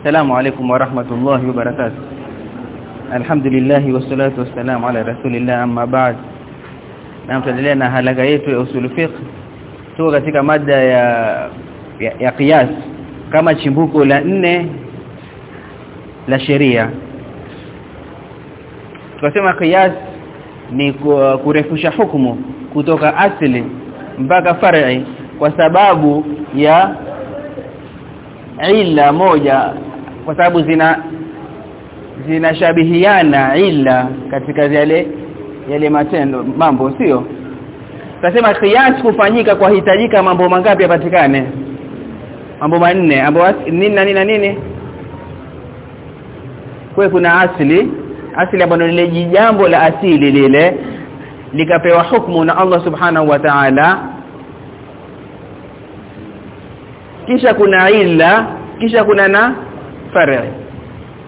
السلام عليكم ورحمة الله وبركاته الحمد لله والصلاة والسلام على رسول الله أما بعد na mtaendelea na halaka yetu ya usul fiqh tuko katika mada ya ya, ya qiyas kama chimbuko la nne la sheria tukasema qiyas ni kurefusha hukumu kutoka asili mpaka far'i kwa sababu ya illa moja kwa sababu zina zinashabihiana ila katika yale yale matendo mambo sio? Tasema qiyas kufanyika kwa hitajika mambo mangapi yapatikane? Mambo manne ambapo nini na nini na nini? Kwa kuna asili asili ambayo lile jambo la asili lile likapewa hukumu na Allah subhanahu wa ta'ala. Kisha kuna ila kisha kuna na far'i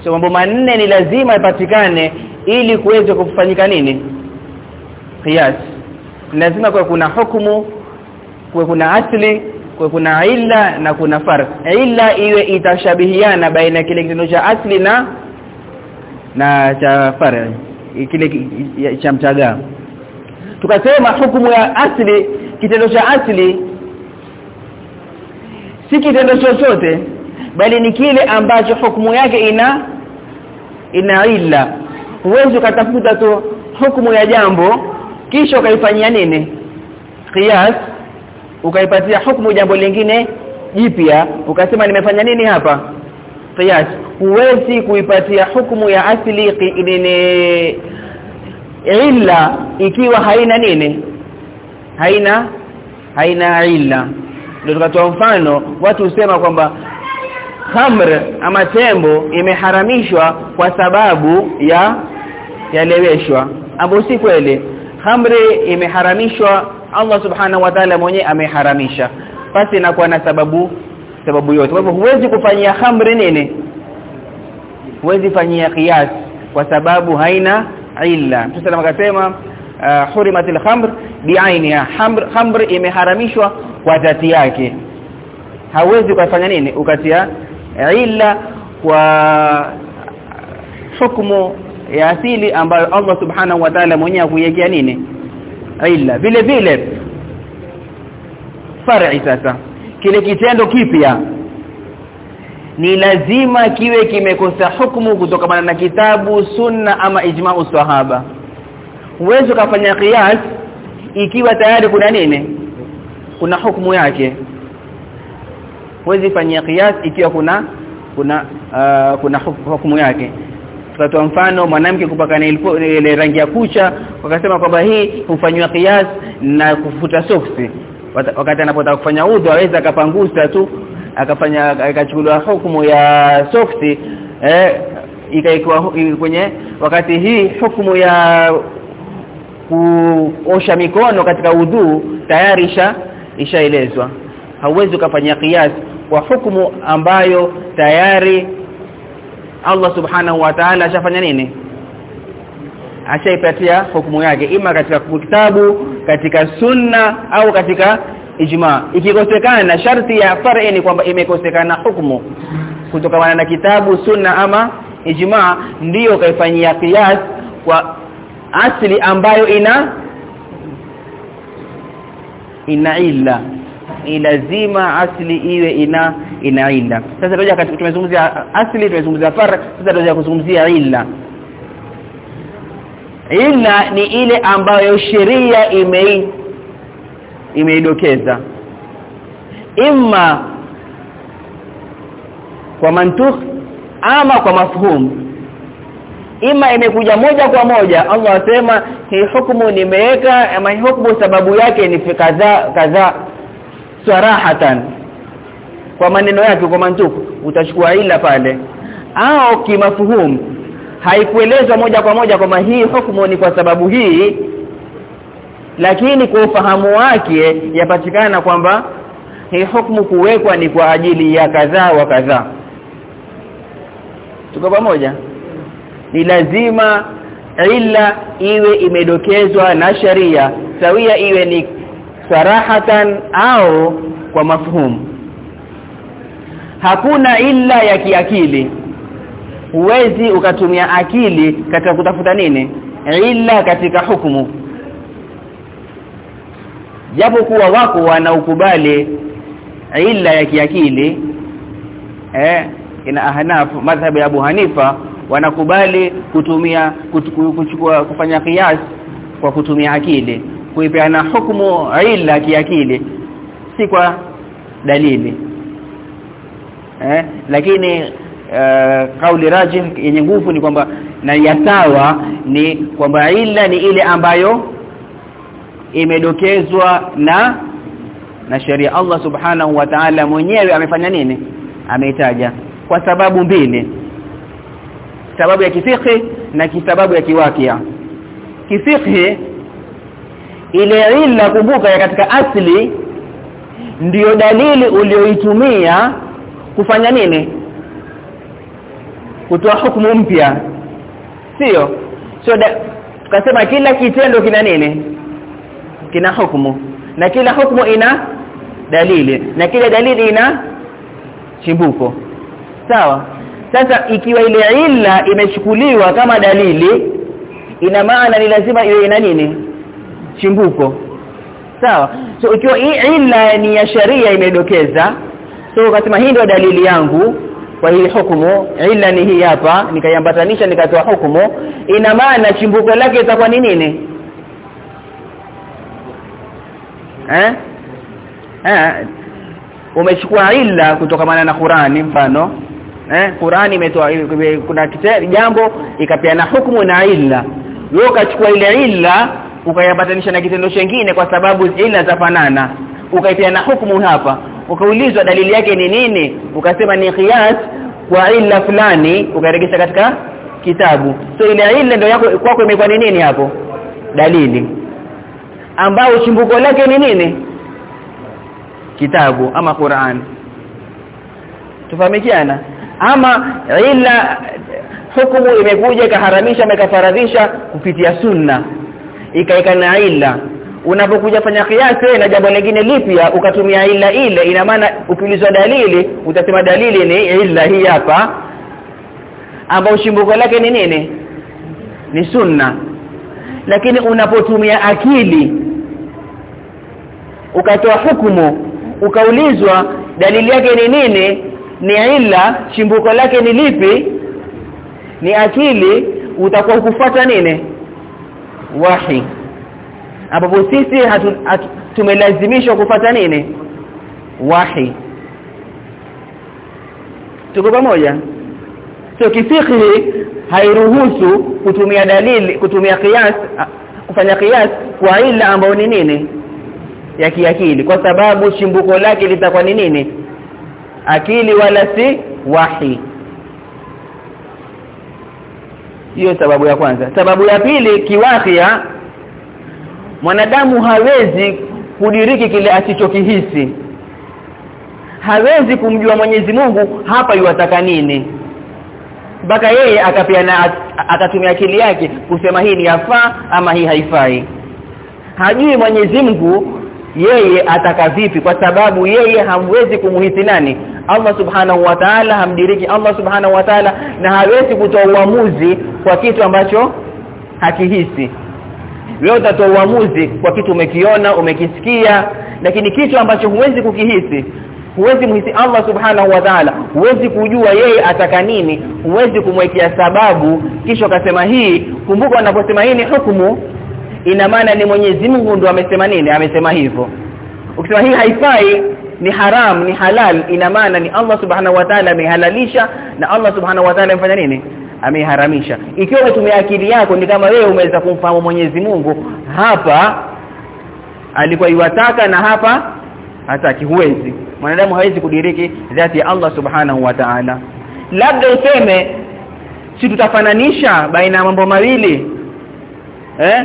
so mambo manne ni lazima ipatikane ili kuweze kufanyika nini? Qiyas. Lazima kwa kuna hukumu kwa kuna asli kwa kuna illa na kuna farq illa iwe itashabihiana baina kile kitendo cha asli na na cha far'i kile cha mtaga. Tukasema hukumu ya asli kitendo cha asli si kitendo chochote bali ni kile ambacho hukumu yake ina ina illa. Huwezi ukatafuta tu hukumu ya jambo kisha ukaifanyia nini? Qiyas. Ukaipatia hukumu jambo lingine jipya. Ukasema nimefanya nini hapa? Qiyas. Huwezi kuipatia hukumu ya asili nini? Illa ikiwa haina nini? Haina haina illa. Ndio tukatoa mfano watu husema kwamba khamr ama tembo imeharamishwa kwa sababu ya yaleweshwa. Ambapo si kweli. Khamri imeharamishwa Allah subhanahu wa ta'ala mwenyewe ameharamisha. Basi inakuwa na sababu sababu yote. Kwa hivyo huwezi kufanyia khamri nini? Huwezi fanyia qiyas kwa sababu haina illa. Tusema akasema uh, hurimatil khamr biainiha khamr khamr imeharamishwa kwa dhati yake. Hawezi kufanya nini? Ukatia illa kwa hukumu ya asili ambayo Allah subhanahu wa ta'ala mwenyewe kuiwekea nini? Ila vile vile. Far'i sasa. Kile kitendo kipya. Ni lazima kiwe kimekosa hukumu kutokana na kitabu sunna ama ijma'u sahaba. Uwezo kafanya qiyas ikiwa tayari kuna nini? Kuna hukumu yake huwezi fanyia kiasi ikiwa kuna kuna uh, kuna hukumu yake. Tutatoa mfano mwanamke kupakana ile rangi ya kucha wakasema kwamba hii hufanywa kiasi na kufuta soksi. Wakati anapotaka kufanya udhu aweza akapangusa tu akafanya akachukuliwa hukumu ya soksi eh ikaikuwa kwenye wakati hii hukumu ya kuosha mikono katika udhu tayari isha ishaelezwa. Hauwezi ukafanya qiyas kwa hukumu ambayo tayari Allah subhanahu wa ta'ala ashafanya nini? Ashaipatia hukumu yake. Ima katika kitabu katika sunna au katika ijma. Ikikosekana sharti ya far'i ni kwamba imekosekana hukumu. Kutokana na kitabu sunna ama ijma ndiyo kaifanyia qiyas kwa asili ambayo ina ina illa ni lazima asli iwe ina ina illa. Sasa tunaja tumezungumzia asli tumezungumzia farq sasa tunaja kuzungumzia illa. Illa ni ile ambayo sheria ime imeidokeza. Imma kwa mantuk ama kwa mafhum. Ima imekuja moja kwa moja. Allah asema hii hukumu nimeweka ama hii hukumu sababu yake ni kadhaa kadhaa sarahatan. Kwa maneno yake kwa mantuku utachukua ila pale. Au kimafuhum haikuelezwa moja kwa moja kwamba hii hukumu ni kwa sababu hii lakini kwa ufahamu wake yapatikana kwamba hii hukumu kuwekwa ni kwa ajili ya kadhaa wa kadhaa. Tuko pamoja? Ni lazima ila iwe imedokezwa na sharia. Sawia iwe ni sarahatan au kwa mafhumu. Hakuna illa ya kiakili. Huwezi ukatumia akili katika kutafuta nini? Illa katika hukumu. Japo kuwa wako wanaukubali illa ya kiakili eh ina ahnaf madhhabu ya Abu Hanifa wanakubali kutumia kuchukua kufanya kias kwa kutumia akili kuipeana hukumu ila kiakili si kwa dalili. Eh lakini uh, kauli rajih yenye nguvu ni kwamba na ya sawa ni kwamba ila ni ile ambayo imedokezwa na na sheria. Allah subhanahu wa ta'ala mwenyewe amefanya nini? Ameitaja. Kwa sababu mbili. Sababu ya kifiqhi na kisababu ya kiwakia kifikhi ile illa kumbuka katika asli ndiyo dalili ulioitumia kufanya nini? Kutoa hukumu mpya. Sio. Sio tukasema kila kitendo kina nini? Kina hukumu. Na kila hukumu ina dalili. Na kila dalili ina chimbuko. Sawa. Sasa ikiwa ile illa imechukuliwa kama dalili ina maana ni lazima iwe ina nini chimbuko. Sawa. So ikiwa illa ni ya sharia imedokeza so ukasema hii ndio dalili yangu kwa hii hukumu illa ni hii hapa nikaiambatanisha nikatoa hukumu ina maana chimbuko lake itakuwa ni nini? Eh? Eh? Umechukua illa kutokana na Qur'ani mfano. Eh? Qur'ani imetoa kuna kitabu jambo ikapeana hukumu na illa. Wewe ukachukua ile illa ukayambatanisha na kitendo chengine kwa sababu illa zafanana. Ukaipeana hukumu hapa. Ukaulizwa dalili yake ni nini ukasema ni qiyas kwa illa fulani ukaregesha katika kitabu. So ile ile ndio yako kwako imekuwa ni nini hapo? Dalili. Ambao chimbuko lake ni nini? Kitabu ama Qur'an. Tufahamikiana ama ila hukumu imekuja ikaharamisha imekafaradhisha kupitia sunna ikaika na ila unapokuja fanya kiasi na jambo lingine lipya ukatumia ila ile ina maana ukiulizwa dalili utasema dalili ni ila hii hapa. Ambao shimbuko lake ni nini? Ni sunna. Lakini unapotumia akili ukatoa hukumu ukaulizwa dalili yake ni nini? Ni ila shimbuko lake ni lipi? Ni akili utakuwa ukufata nini wahi. Ambapo sisi tumelazimishwa kufata nini? Wahi. Tuko pamoja? So kifikhi hairuhusu kutumia dalili kutumia kias kufanya kias kwa ila ambao ni nini? Ya kiakili. Kwa sababu chimbuko lake litakuwa ni nini? Akili wala si wahi hiyo sababu ya kwanza. Sababu ya pili kiwafia mwanadamu hawezi kudiriki kile asichokihisi. Hawezi kumjua Mwenyezi Mungu hapa yuwataka nini. Mpaka yeye akapiana akatumia akili yake kusema hii ni yafaa ama hii haifai. Hajui Mwenyezi Mungu yeye ataka vipi kwa sababu yeye hamwezi kumuhisi nani Allah subhanahu wa ta'ala hamdiriki Allah subhanahu wa ta'ala na hawezi kutoa uamuzi kwa kitu ambacho hakihisi. Wewe utatoa uamuzi kwa kitu umekiona umekisikia lakini kitu ambacho huwezi kukihisi huwezi muhisi Allah subhanahu wa ta'ala huwezi kujua yeye ataka nini huwezi kumwekea sababu. Kisha akasema hii kumbuka anaposema hii ni hukumu ina maana ni Mwenyezi Mungu ndo amesema nini? Amesema hivyo. Ukisema hii haifai ni haram ni halal. Ina maana ni Allah subhanahu wa ta'ala amehalalisha na Allah subhanahu wa ta'ala amefanya nini? Ameharamisha. Ikiwa umetumia akili yako ni kama wewe umeweza kumfahamu Mwenyezi Mungu. Hapa alikuwa iwataka na hapa hataki. Huwezi. Mwanadamu hawezi kudiriki dhati ya Allah subhanahu wa ta'ala. Labda useme si tutafananisha baina ya mambo mawili eh?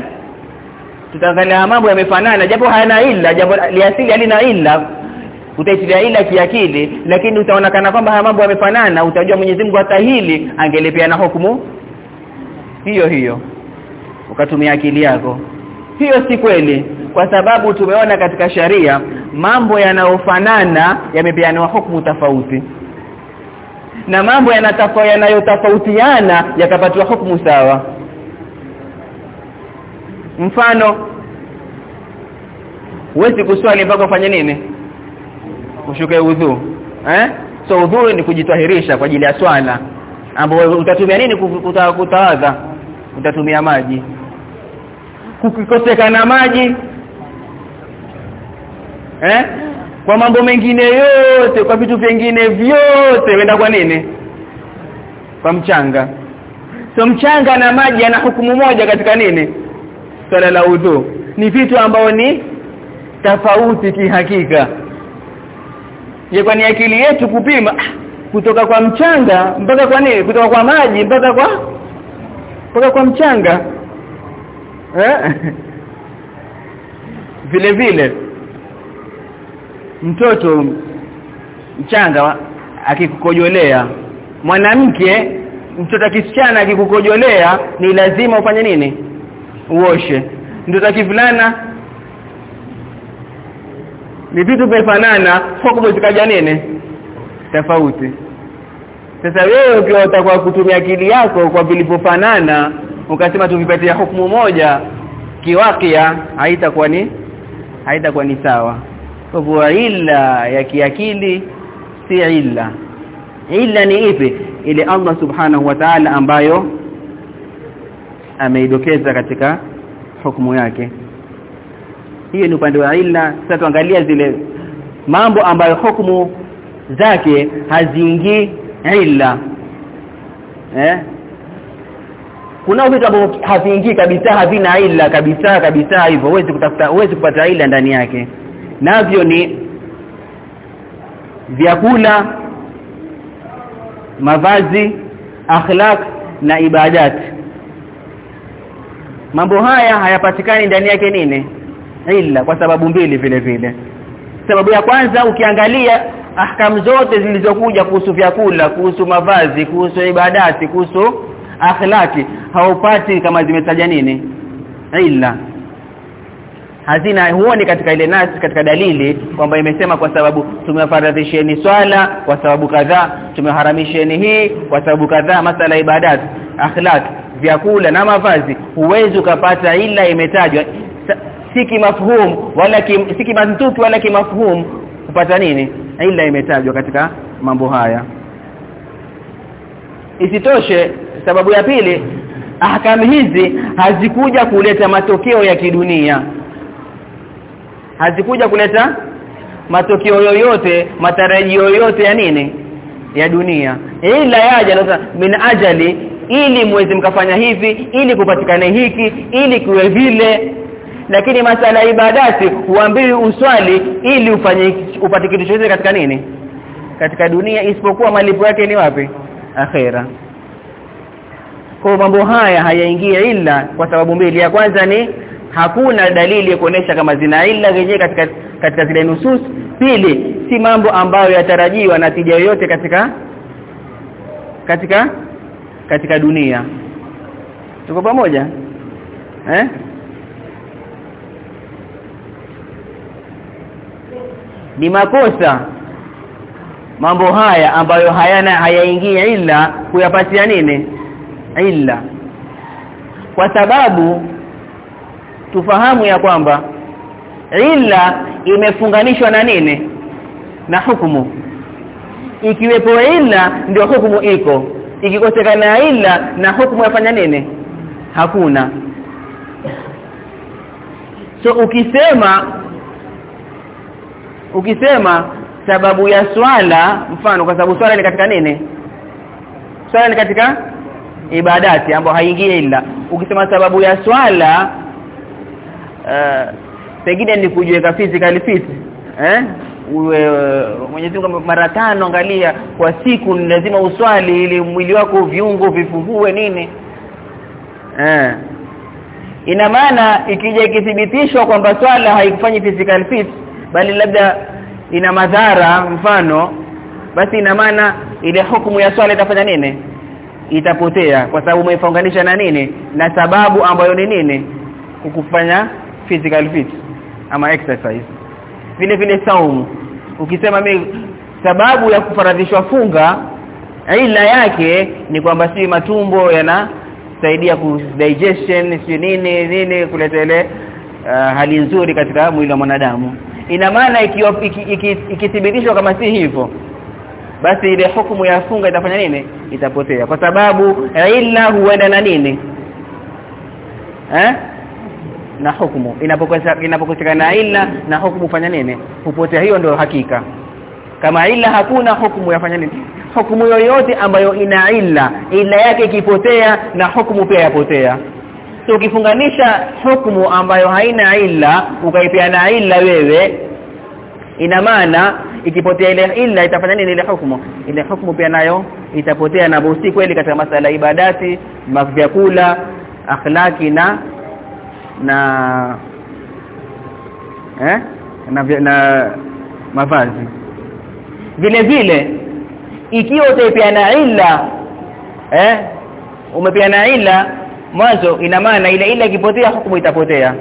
Tutaangalia mambo yamefanana japo hayana illa japo liasili halina illa utaitilia ila kiakili lakini utaonekana kwamba haya mambo yamefanana utajua Mwenyezi Mungu hata hili angelipeana hukumu. Hiyo hiyo. Ukatumia akili yako. Hiyo si kweli kwa sababu tumeona katika sharia mambo yanayofanana yamepeanwa hukumu tofauti. Na mambo yanayotofautiana yakapatiwa hukumu sawa. Mfano huwezi kuswali mpaka ufanye nini ushuke udhu eh? So udhu ni kujitahirisha kwa ajili ya swala. Ambapo utatumia nini kuta, kutawadha utatumia maji. Kukikosekana maji eh? Kwa mambo mengine yote kwa vitu vingine vyote wenda kwa nini? Kwa mchanga. So mchanga na maji yana hukumu moja katika nini? Swala la udhu ni vitu ambao ni tofauti kihakika je kwa ni akili yetu kupima? Kutoka kwa mchanga mpaka kwa nini? Kutoka kwa maji mpaka kwa mpaka kwa mchanga. Eh? Vile vile mtoto mchanga akikukojolea mwanamke mtoto akisichana akikukojolea ni lazima ufanye nini? Uoshe. Mtoto kivulana ni vitu vifanana hukumu zikaja nini? Tofauti. Sasa wewe ukiwa utakuwa kutumia akili yako kwa vilivyofanana ukasema tuvipatia hukumu moja kiwakia haitakuwa ni haitakuwa ni sawa. Kwa hivyo illa ya kiakili si illa. Illa ni ipi? Ile Allah subhanahu wa ta'ala ambayo ameidokeza katika hukumu yake hiyo ni upande wa illa. Sasa tuangalia zile mambo ambayo hukumu zake haziingii ila eh? Kuna vitu ambavyo haviingii kabisa havina ila kabisa kabisa hivyo. Huwezi kutafuta huwezi kupata ila ndani yake. Navyo ni vyakula mavazi akhlaq na ibadat. Mambo haya hayapatikani ndani yake nini illa kwa sababu mbili vile vile. Sababu ya kwanza ukiangalia ahkam zote zilizokuja kuhusu vyakula kuhusu mavazi kuhusu ibadati kuhusu akhlaki haupati kama zimetaja nini? Illa. Hazina huoni katika ile nasi katika dalili kwamba imesema kwa sababu tumefaradhisheni swala kwa sababu kadhaa tumeharamisheni hii kwa sababu kadhaa masala ibadati akhlaq vyakula na mavazi huwezi ukapata ila imetajwa si kimafhum wala kim, si kimantuki wala kimafhum. Kupata nini? Ila imetajwa katika mambo haya. Isitoshe sababu ya pili ahkamu hizi hazikuja kuleta matokeo ya kidunia. Hazikuja kuleta matokeo yoyote matarajio yoyote ya nini? Ya dunia. Ila yaja na min ajali ili mwezi mkafanya hivi ili kupatikane hiki ili kuwe vile lakini masala ibadati huambiwi uswali ili ufanye upate kitu chochote katika nini? Katika dunia isipokuwa malipo yake ni wapi? Akhera. Kwa mambo haya hayaingia ila kwa sababu mbili. Ya kwanza ni hakuna dalili ya kuonesha kama zina ila yenyewe katika katika zile nusus. Pili si mambo ambayo yatarajiwa na tija yoyote katika katika katika dunia. Tuko pamoja? Eh ni makosa. Mambo haya ambayo hayana hayaingia ila kuyapatia nini? Ila kwa sababu tufahamu ya kwamba ila imefunganishwa na nini? Na hukumu. Ikiwepo ila ndio hukumu iko. Ikikosekana ila na hukumu yafanya nini? Hakuna. So ukisema ukisema sababu ya swala mfano kwa sababu swala ni katika nini? Swala ni katika ibadati ambayo haingii ila ukisema sababu ya swala uh, pengine ni kujiweka physically fit eh? Uwe uh, Mwenyezi mara tano angalia kwa siku ni lazima uswali ili mwili wako viungo vifungue nini? Eh. Ina maana ikija ikithibitishwa kwamba swala haikufanyi physical fit bali labda ina madhara mfano basi ina maana ile hukumu ya swala itafanya nini? Itapotea. Kwa sababu umeifunganisha na nini? Na sababu ambayo ni nini? Kukufanya physical fit ama exercise. Vile vile saumu. Ukisema mimi sababu ya kufaradhishwa funga ila yake ni kwamba si matumbo yanasaidia ku digestion si nini nini kuleta ile uh, hali nzuri katika mwili wa mwanadamu ina maana ikithibitishwa iki, iki, iki kama si hivyo basi ile hukumu ya funga itafanya nini? Itapotea. Kwa sababu illa huenda na nini? Eh na hukumu. Inapokosekana illa na hukumu fanya nini? Hupotea. Hiyo ndio hakika. Kama illa hakuna hukumu yafanya nini? Hukumu yoyote ambayo ina illa illa yake ikipotea na hukumu pia yapotea so ukifunganisha hukumu ambayo haina illa ukaipeana illa wewe ina maana ikipotea ile illa itafanya nini ile hukumu? Ile hukumu pia nayo itapotea na bosi kweli katika masala ibadati mavyakula akhlaki na na eh? Na, na mavazi. Vile vile ikiwa utaipeana illa eh? Umepeana illa mwanzo ina maana ile ile ikipotea hukumu itapotea.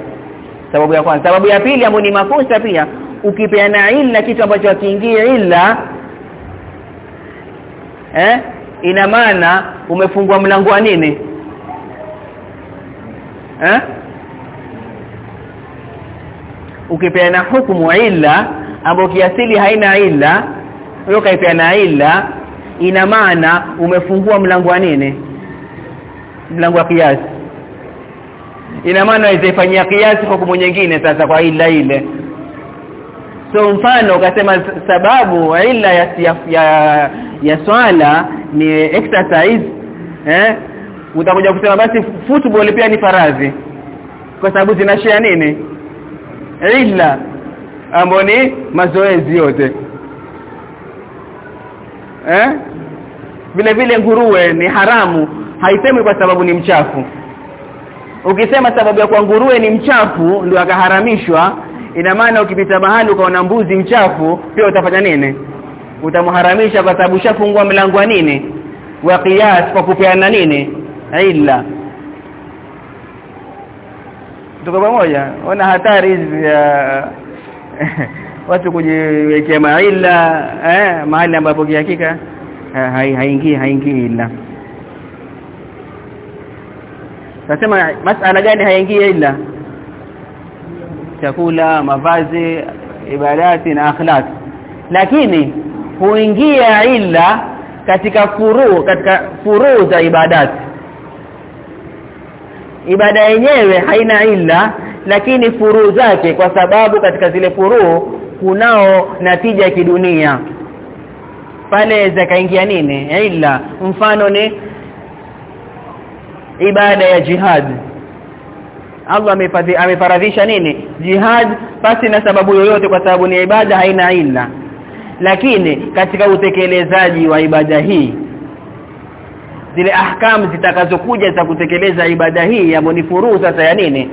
Sababu ya kwanza. Sababu ya pili ambayo ni makosa pia ukipeana illa kitu ambacho kiingie illa eh ina maana umefungua mlango wa nini? Eh? Ukipeana hukumu ila ambayo kiasili haina ila wewe kaipeana ila ina maana umefungua mlango wa nini mlango wa kiasi. Ina maana ifanyia kiasi hukumu nyingine sasa kwa ila ile. So mfano ukasema sababu ila ya ya, ya, ya swala ni exercise eh? Utakuja kusema basi football pia ni faradhi. Kwa sababu zinashia nini? Ila ambayo ni mazoezi yote. Eh vile vile nguruwe ni haramu haisemwi kwa sababu ni mchafu. Ukisema sababu ya kwa nguruwe ni mchafu ndio akaharamishwa ina maana ukipita mahali ukaona mbuzi mchafu pia utafanya nini? Utamharamisha kwa sababu shafungua mlango wa nini? Wa qiyas kwa kupeana nini? Illa. Tuko pamoja? Ona hatari hizi ya watu kujiwekea maila eh mahali ambapo hakika haingii haingii illa. Nasema masala gani haingii illa? Chakula mavazi ibadati na akhlaq. Lakini huingia illa katika furu katika furu za ibadati. Ibada yenyewe haina illa lakini furu zake kwa sababu katika zile furu kunao natija ya kidunia pale zikaingia nini? Illa mfano ni ibada ya jihad. Allah amefaradhisha nini? Jihad basi na sababu yoyote kwa sababu ni ibada haina ila lakini katika utekelezaji wa ibada hii zile ahkam zitakazokuja za kutekeleza ibada hii ambayo ni furu sasa ya nini?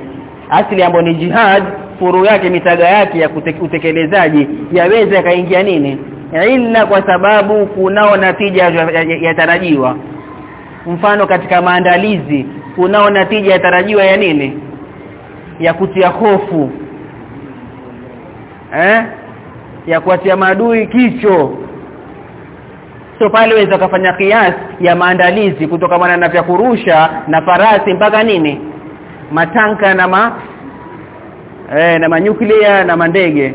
Asili ambayo ni jihad furu yake mitaga yake ya utekelezaji yaweza kaingia nini illa kwa sababu kunao natija yatarajiwa. Mfano katika maandalizi kunao natija yatarajiwa ya nini? Ya kutia hofu. Eh? Ya kuatia maadui kicho. So pale waweza kufanya kiasi ya maandalizi kutokamana na vya kurusha na farasi mpaka nini? Matanka na ma eh na manyuklia na mandege.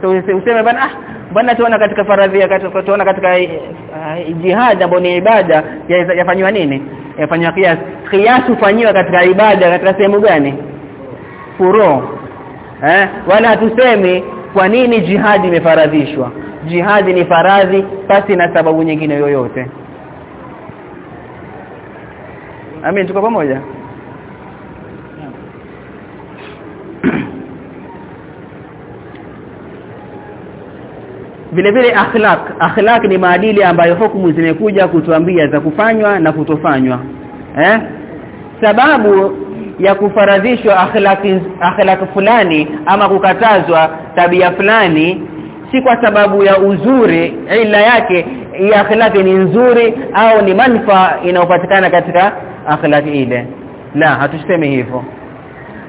So useme bana ah bana tuona katika faradhi katika tuona katika uh, jihad ambayo ni ibada yafanywa nini? Yafanywa kiasi. Kiasi ufanywa katika ibada katika sehemu gani? Furo. Eh? Wala hatusemi kwa nini jihad imefaradhishwa. Jihadi ni faradhi basi na sababu nyingine yoyote. Amin tuko pamoja vile vile akhlaq. Akhlaq ni maadili ambayo hukumu zimekuja kutuambia za kufanywa na kutofanywa. Eh? Sababu ya kufaradhishwa akhlaqi akhlaq fulani ama kukatazwa tabia fulani si kwa sababu ya uzuri ila yake ya akhlaqi ni nzuri au ni manufaa inayopatikana katika akhlaq ile. La hatusemi hivyo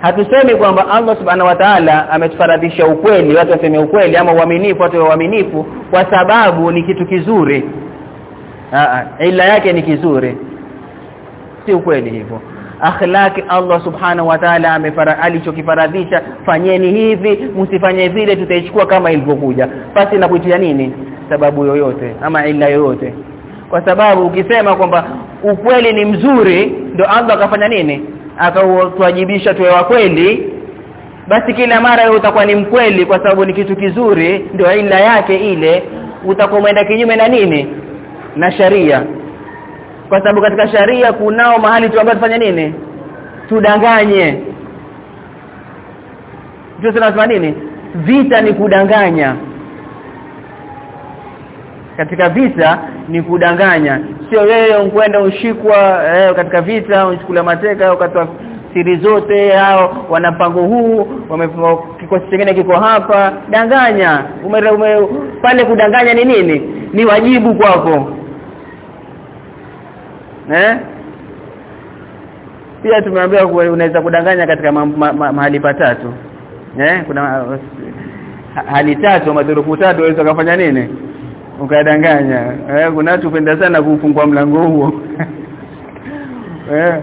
hatusemi kwamba Allah subhanahu wa ta'ala ametufaradhisha ukweli watu waseme ukweli ama uaminifu watu waaminifu kwa sababu ni kitu kizuri. Ila yake ni kizuri. Si ukweli hivyo. Akhlaki Allah subhanahu wa ta'ala amefara alichokifaradhisha fanyeni hivi msifanye vile tutaichukua kama ilivyokuja. Basi na kuitia nini? Sababu yoyote ama ila yoyote. Kwa sababu ukisema kwamba ukweli ni mzuri ndio Allah akafanya nini akauwajibisha tuwe wa kweli basi kila mara wewe utakuwa ni mkweli kwa sababu ni kitu kizuri ndio ila yake ile. Utakuwa umeenda kinyume na nini? Na sharia. Kwa sababu katika sharia kunao mahali tu ambapo tufanya nini? Tudanganye. Ndio tunasema nini? Vita ni kudanganya. Katika vita ni kudanganya sio wewe unkwenda ushikwa eh, katika vita unachukua mateka ukatoa siri zote hao wana mpango huu kikosi kingine kiko hapa. Danganya ume, ume, pale kudanganya ni nini? Ni wajibu kwako. Eh? Pia tumeambiwa unaweza kudanganya katika ma, ma, ma, mahali patatu eh? Kuna hali tatu madhurufu tatu unaweza kufanya nini ukadanganya. Eh kuna watu penda sana kufungua mlango huo. Eh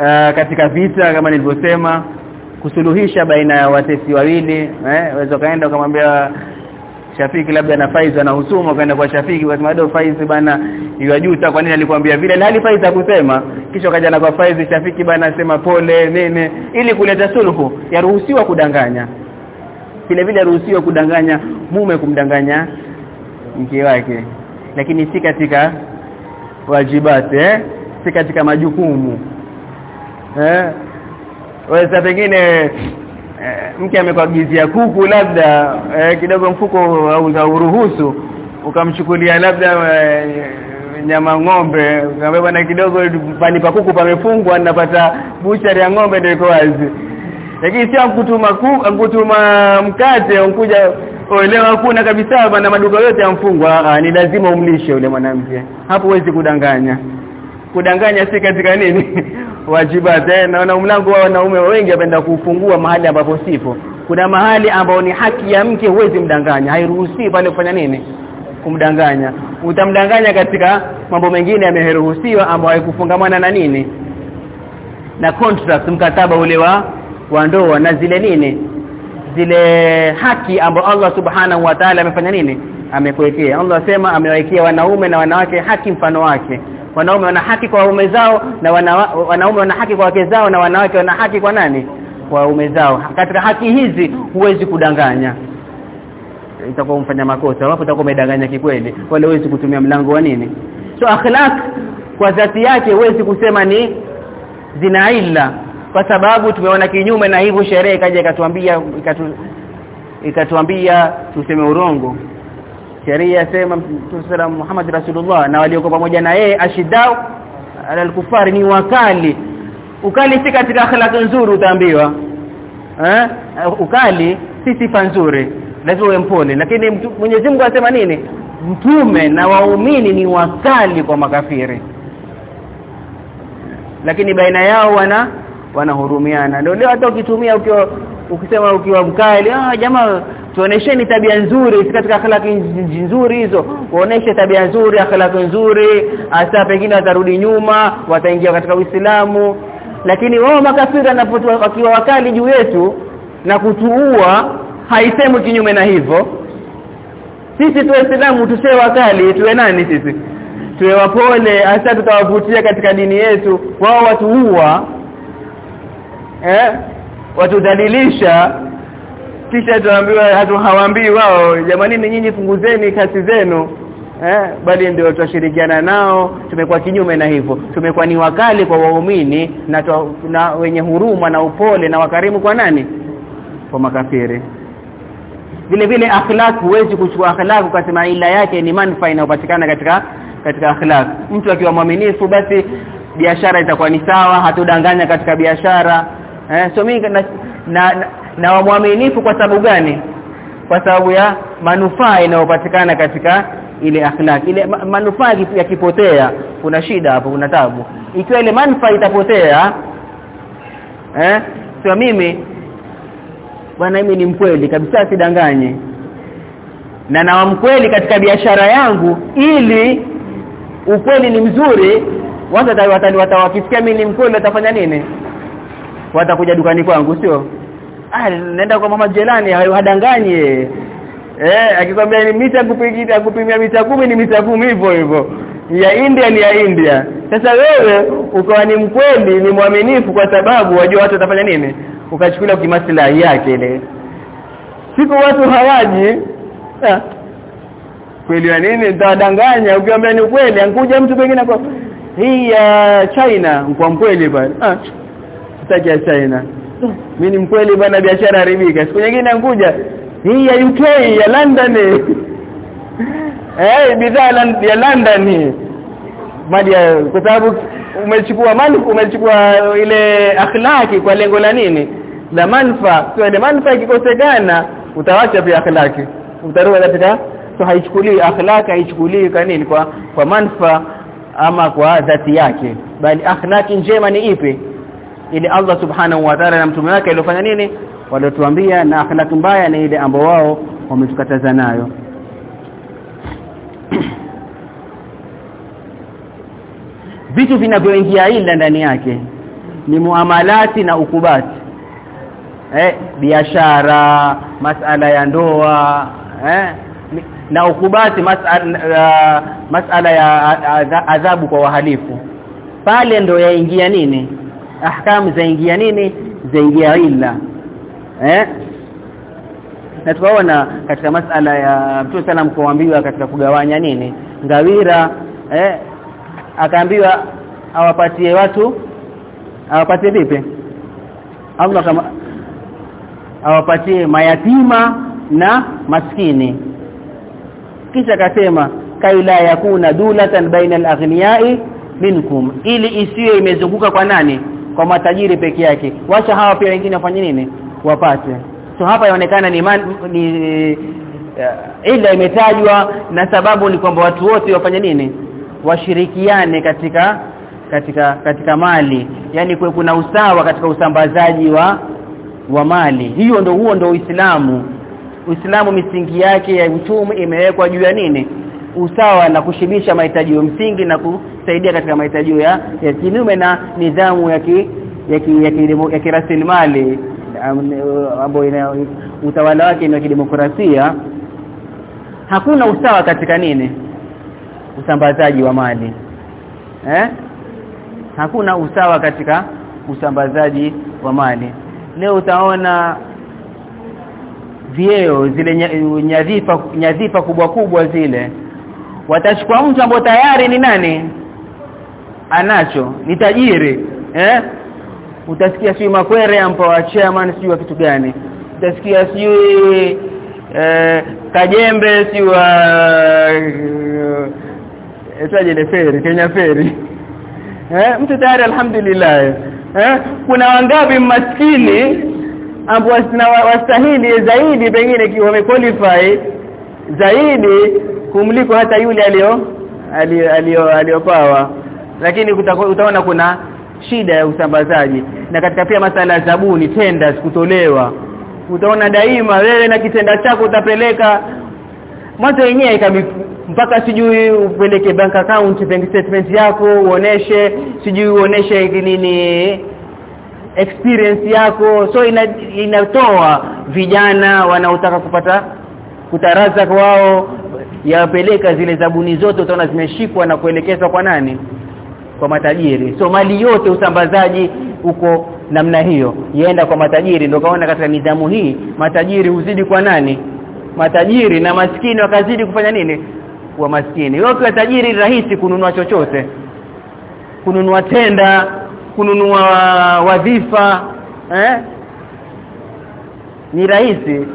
uh, katika vita kama nilivyosema kusuluhisha baina ya watesi wawili eh waweza kaenda ukamwambia Shafiki labda na Faiz ana husuma kaenda kwa Shafiki kwa sababu Faiz bana yajuta kwa nini alikwambia vile? Na hali Faiz hakusema. Kisha kaja na kwa Faiz Shafiki bana asema pole nene. Ili kuleta suluhu yaruhusiwa kudanganya. Vile vile yaruhusiwa kudanganya mume kumdanganya mke wake. Lakini si katika wajibati eh? Si katika majukumu. Eh? Waweza pengine eh, mke amekwagizia kuku labda eh, kidogo mfuko au uruhusu ukamchukulia labda eh, nyama ng'ombe ukamwambia bwana kidogo pani pa kuku pamefungwa ninapata buchari ya ng'ombe ndio iko wazi. Lakini sio kutuma kutuma mkate unkuja leo kuna kabisa bana maduka yote yamfungwa ni lazima umlishe yule mwanamke. Hapo huwezi kudanganya. Kudanganya si katika nini? Wajiba eh, naona mlango wa wanaume wengi wapenda kufungua mahali ambapo sipo. Kuna mahali ambao ni haki ya mke huwezi mdanganya. Hairuhusiwi pale kufanya nini? Kumdanganya. Utamdanganya katika mambo mengine yameruhusiwa ambao haikufungamana na nini? Na contract mkataba ule wa wa ndoa na zile nini zile haki ambao Allah subhanahu wa ta'ala amefanya nini? Amekuwekea. Allah sema amewekea wanaume na wanawake haki mfano wake. Wanaume wana haki kwa waume zao na wana, wanaume wana haki kwa wake zao na wanawake wana haki kwa nani? Kwa waume zao. Katika haki hizi huwezi kudanganya. Itakuwa umfanya makosa. Wapo utakuwa umedanganya kikweli. Wala huwezi kutumia mlango wa nini? So akhlaq kwa dhati yake huwezi kusema ni zina illa kwa sababu tumeona kinyume na hivyo sherehe ikaja ikatuambia ikatu, ikatuambia tuseme urongo. Sheria sema tusala Muhammad Rasulullah na walioko pamoja na yeye ashidau alal ni wakali. Ukali si katika akhlaq nzuri utaambiwa eh? Ukali si sifa nzuri lazima uwe mpole. Lakini Mwenyezi Mungu anasema nini? Mtume na waumini ni wakali kwa makafiri. Lakini baina yao wana wanahurumiana. Ndio leo hata ukitumia ukiwa ukisema ukiwa mkali ah jamaa tuonesheni tabia nzuri si katika akhlaki nzuri hizo. Waoneshe tabia nzuri akhlaki nzuri hasa pengine watarudi nyuma wataingia katika Uislamu. Lakini wao makafiri wanapotoa wakiwa wakali juu yetu na kutuua haisemwi kinyume na hivyo. Sisi tu Uislamu tusiwe wakali tuwe nani sisi? Tuwe wapole hasa tutawavutia katika dini yetu wao watuua eh? Watudhalilisha. Kisha tunaambiwa hatu hawaambii wao jamani ni nyinyi punguzeni kasi zenu. Eh? Bali ndio tutashirikiana nao tumekuwa kinyume na hivyo. Tumekuwa ni wakali kwa waumini na, tuwa, na wenye huruma na upole na wakarimu kwa nani? Kwa makafiri. Vile vile akhlaq huwezi kuchukua akhlaq ukasema ila yake ni manufaa inayopatikana katika katika akhlaq. Mtu akiwa mwaminifu basi biashara itakuwa ni sawa hatudanganya katika biashara eh so mimi na, na, na, na mwaminifu kwa sababu gani? Kwa sababu ya manufaa inayopatikana katika ile akhlaq. Ile manufaa yakipotea kuna shida hapo kuna tabu. Ikiwa ile manufaa itapotea eh sio mimi bwana mimi ni mkweli kabisa sidanganye. Na nawa mkweli katika biashara yangu ili ukweli ni mzuri watu watawakisikia mimi ni mkweli watafanya nini watakuja dukani kwangu sio? Ah naenda kwa mama Jelani hadanganye eh akikwambia ni mita kupigia kupimia mita kumi ni mita kumi hivyo hivyo. Ya India ni ya India. Sasa wewe ukawa ni mkweli ni mwaminifu kwa sababu wajua watu watafanya nini? Ukachukulia kimaslahi yake ile. Siku watu hawaji ha. kweli ya nini? Nitawadanganya ukiambia ni kweli ankuja mtu mwingine kwa hii ya China kwa mkweli bwana ah sitaki ya China mimi ni mkweli bwana biashara haribika. Siku nyingine ankuja hii ya UK ya London. Eh bidhaa ya London mali ya kwa sababu umechukua mali umechukua ile akhlaki kwa lengo la nini? La manfa. Sio ile manfa ikikosekana utawacha pia akhlaki. Utarudi katika so haichukulii akhlaki haichukulii kwa nini? Kwa kwa manfa ama kwa dhati yake. Bali akhlaki njema ni ipi ili Allah subhanahu wa ta'ala na mtume wake aliofanya nini? Waliotuambia na akhlaki mbaya na ile ambao wao wametukataza nayo. Vitu vinavyoingia ila ndani yake ni muamalati na ukubati. Eh biashara masala ya ndoa eh na ukubati masala, uh, masala ya adhabu kwa wahalifu. Pale ndo yaingia nini ahkamu zaingia nini? Zaingia illa. Eh? Na tukaona katika masala ya Mtume salam kuambiwa katika kugawanya nini? Ngawira. Eh? Akaambiwa awapatie watu awapatie vipi? Allah kama awapatie mayatima na maskini. Kisha akasema kaila yakuna dulatan baina al-aghniyai minkum. Ili isiwe imezunguka kwa nani kwa matajiri peke yake. Wacha hawa pia wengine wafanye nini? Wapate. So hapa inaonekana ni, man, ni uh, ila imetajwa na sababu ni kwamba watu wote wafanye nini? Washirikiane katika katika katika mali. Yani kuwe kuna usawa katika usambazaji wa wa mali. Hiyo ndo huo ndo Uislamu. Uislamu misingi yake ya uchumi imewekwa juu ya nini usawa na kushibisha mahitaji ya msingi na kusaidia katika mahitaji ya, ya kinyume na nidhamu ya ki, ya ki, ya, ki, ya kirasilimali ambayo utawala wake ni wa kidemokrasia. Hakuna usawa katika nini? Usambazaji wa mali. Eh? Hakuna usawa katika usambazaji wa mali. Leo utaona vieo zile nyadhifa nyadhifa kubwa kubwa zile watachukua mtu ambaye tayari ni nani? Anacho ni tajiri eh? Utasikia si makwere ampa wa chairman si wa kitu gani. Utasikia si eh, kajembe si wa etaje ile feri Kenya feri. Eh mtu tayari alhamdulillah. Eh kuna wangapi maskini ambao wastahili zaidi pengine wamequalify zaidi kumliko hata yule alio alio aliopawa. Lakini utaona kuna shida ya usambazaji. Na katika pia masala ya zabuni tenda kutolewa utaona daima wewe na kitenda chako utapeleka. Mwanzo wenyewe mpaka sijui upeleke bank account bank statement yako uoneshe sijui uoneshe nini experience yako. So ina, inatoa vijana wanaotaka kupata kutaraza kwao yapeleka zile zabuni zote utaona zimeshikwa na kuelekezwa kwa nani? Kwa matajiri. So mali yote usambazaji uko namna hiyo. Yaenda kwa matajiri ndio kaona katika nidhamu hii matajiri huzidi kwa nani? Matajiri na maskini wakazidi kufanya nini? Wa maskini. Wewe tajiri rahisi kununua chochote kununua tenda kununua wadhifa eh? Ni rahisi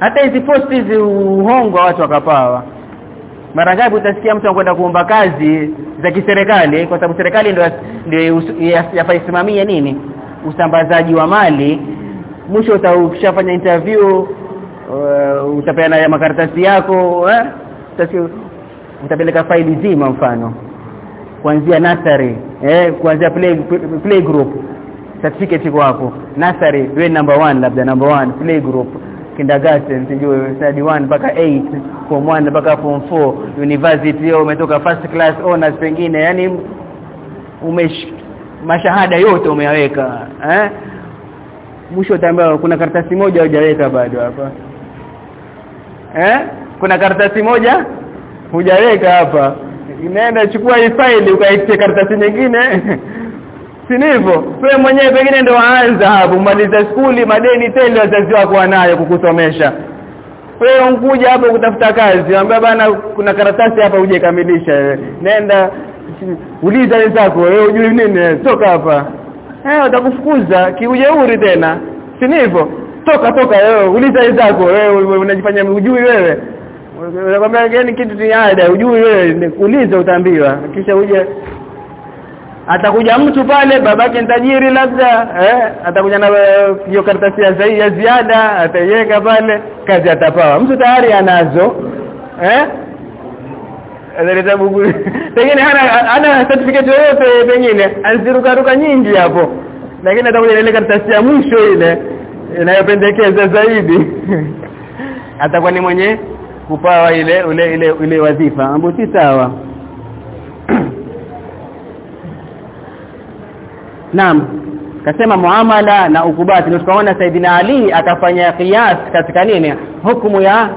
hata hizi posti hizi uhongo watu wakapawa. Mara ngapi utasikia mtu anakwenda kuomba kazi za kiserikali? Kwa sababu serikali ndio ndio yafaisimamia nini? Usambazaji wa mali. Mwisho utashafanya interview uh, utapeana makaratasi yako eh? Utapeleka faili zima mfano. Kuanzia nursery eh? Kuanzia play, play group. Certificate iko hapo. Nursery wewe number one labda number one play group kindergarten sijui study 1 mpaka 8 form 1 mpaka form 4 university au umetoka first class honors pengine yani umesh mashahada yote umeyaweka eh? Mwisho utaambiwa kuna karatasi moja hujaweka bado hapa. Eh? Kuna karatasi moja hujaweka hapa. Inaenda chukua hii faili ukaitie karatasi nyingine si wewe mwenyewe pengine ndio waanza hapo maliza skuli madeni tele wazazi wako wanayo kukusomesha. Wewe unkuja hapo kutafuta kazi anambia bana kuna karatasi hapa uje kamilisha wewe. Nenda uliza wenzako wewe ujui nini toka hapa. Eh utakufukuza kiujeuri tena. Si toka toka wewe uliza wenzako wewe unajifanya ujui wewe. Unakwambia gani kitu ni ada ujui wewe uliza utaambiwa. Kisha uje atakuja mtu pale babake tajiri labda eh atakuja na hiyo karatasi ya zaidi ya ziada ataiweka pale kazi atapawa. Mtu tayari anazo eh? Analeta bugu pengine hana ana certificate yoyote pengine. Anzirukaruka nyingi hapo. Lakini atakuja ile karatasi ya mwisho ile inayopendekeza zaidi. Atakuwa ni mwenye kupawa ile ule ile ile wadhifa ambapo si sawa Naam. Kasema muamala na ukubati. Na tukaona Saidina Ali akafanya qiyas katika nini? Hukumu ya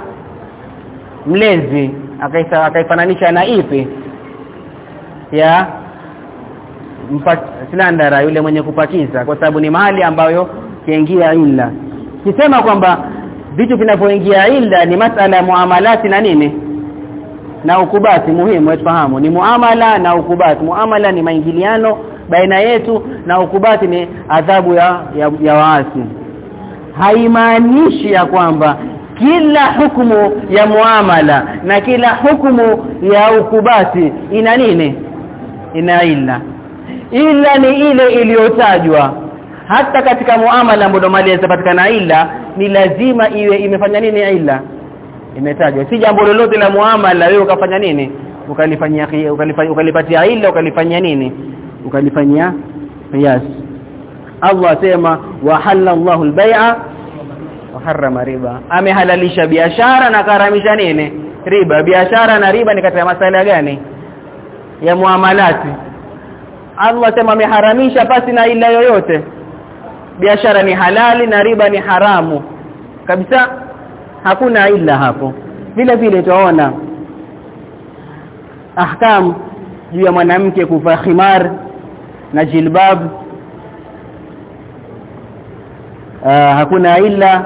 mlezi. Akaisa akaifananisha na ipi? Ya silandara yule mwenye kupakiza. Kwa sababu ni mali ambayo kiingia illa. Kisema kwamba vitu vinavyoingia illa ni masala ya muamalati na nini? Na ukubati. Muhimu tufahamu. Ni muamala na ukubati. Muamala ni maingiliano baina yetu na ukubati ni adhabu ya, ya, ya waasi. Haimaanishi ya kwamba kila hukumu ya muamala na kila hukumu ya ukubati ina nini? Ina ila ila ni ile iliyotajwa. Hata katika muamala ambapo mali yatapatikana ila ni lazima iwe imefanya nini ila imetajwa. Si jambo lolote la muamala wewe ukafanya nini? Ukalifanyia ukalipatia ila ukalifanyia nini ukalifanyia qiyas. Allah asema wa halallahu albay'a wa harrama riba. Amehalalisha biashara na karamisha nini? Riba. Biashara na riba ni katika masala gani? Ya muamalati. Allah asema ameharamisha pasi na ila yoyote. Biashara ni halali na riba ni haramu. Kabisa hakuna ila hapo. Vile vile tuona ahkam juu ya mwanamke kuvaa khimar na jilbab. Uh, hakuna ila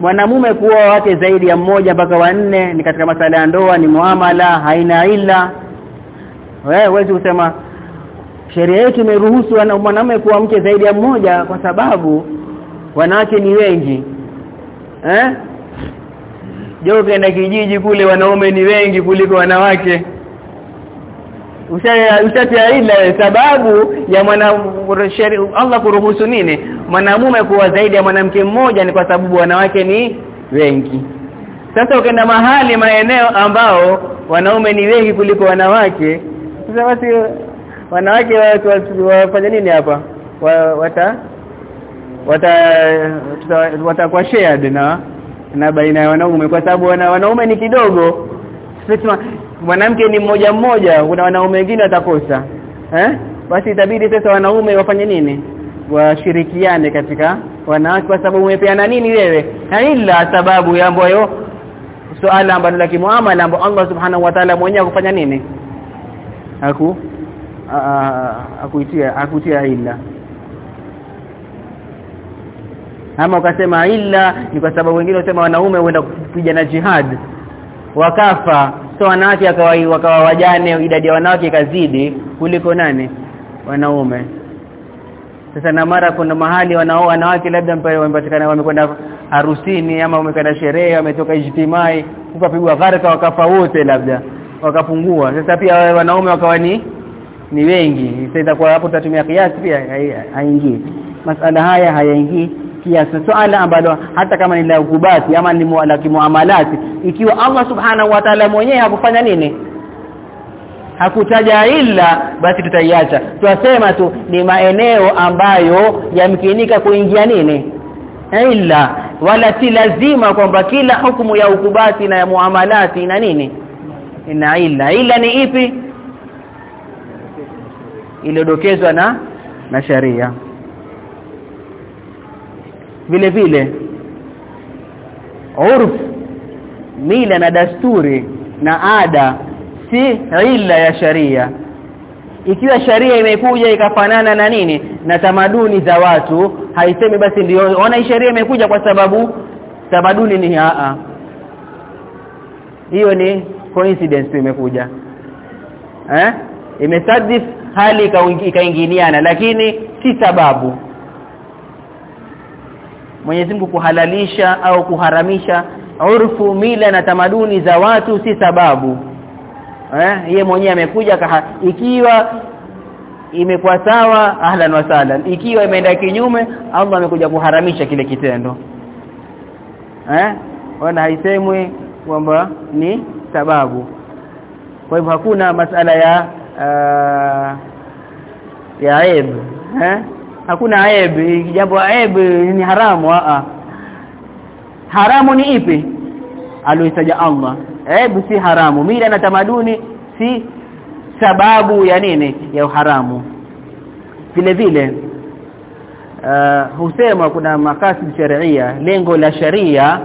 mwanamume kuoa wake zaidi ya mmoja mpaka wanne ni katika masala ya ndoa ni muamala haina ila wewe huwezi kusema sheria yetu imeruhusu mwanamume kuwa mke zaidi ya mmoja kwa sababu wanawake ni wengi. Eh? Jo ukienda kijiji kule wanaume ni wengi kuliko wanawake ushatia sababu ya mwana Allah kuruhusu nini? Mwanamume kuwa zaidi ya mwanamke mmoja ni kwa sababu wanawake ni wengi. Sasa ukenda mahali maeneo ambao wanaume ni wengi kuliko wanawake sasa basi wanawake wafanya nini hapa? Wata wata watakuwa shared na na baina ya wanaume kwa sababu wanaume ni kidogo sema mwanamke ni mmoja mmoja kuna wanaume wengine watakosa. Eh? Basi itabidi sasa wanaume wafanye nini? Washirikiane katika wanawake kwa sababu umepeana nini wewe? Ila sababu ya ambayo suala ambalo la kimuamala ambao Allah subhanahu wa ta'ala mwenyewe kufanya nini? Haku akuitia akutia ila ama ukasema ila ni kwa sababu wengine wasema wanaume huenda kupigana jihad. Wakafa so wanawake wakawa wajane idadi ya wanawake ikazidi kuliko nani? Wanaume. Sasa na mara kuna mahali wanao wanawake labda wamepatikana wamekwenda harusini ama wamekwenda sherehe wametoka ijtimai ukapigwa gharika wakafa wote labda wakapungua. Sasa pia wanaume wakawa ni ni wengi. Sasa kwa hapo tutatumia kiasi pia haingii. Masala haya hayaingii kiasi swala ambalo hata kama ni la ukubati ama ni la kimuamalati ikiwa Allah subhanahu wa ta'ala mwenyewe hakufanya nini? Hakutaja ila basi tutaiacha. Twasema tu ni maeneo ambayo yamkinika kuingia nini? Ila wala si lazima kwamba kila hukumu ya ukubati na ya muamalati ina nini? Ina ila ila ni ipi? Iliyodokezwa na na sharia vile vile. Urf mila na dasturi na ada si ila ya sharia. Ikiwa sharia imekuja ikafanana na nini? Na tamaduni za watu haisemi basi ndio ona sharia imekuja kwa sababu tamaduni ni a hiyo ni coincidence imekuja. Eh? Imesadif hali ikaingiliana lakini si sababu Mwenyezi Mungu kuhalalisha au kuharamisha urfu mila na tamaduni za watu si sababu. Eh yeye mwenyewe amekuja ikiwa imekuwa sawa ahlan wa sahlan. Ikiwa imeenda kinyume Allah amekuja kuharamisha kile kitendo. Eh wana haisemwi kwamba ni sababu. Kwa hivyo hakuna masala ya uh, ya aib. Eh hakuna aib jambo aib ni haramu a haramu ni ipi? Aloitaja Allah. Aib si haramu. Mila na tamaduni si sababu ya nini? Ya uharamu. Vile vile uh, husema kuna makasi sharia. Lengo la sharia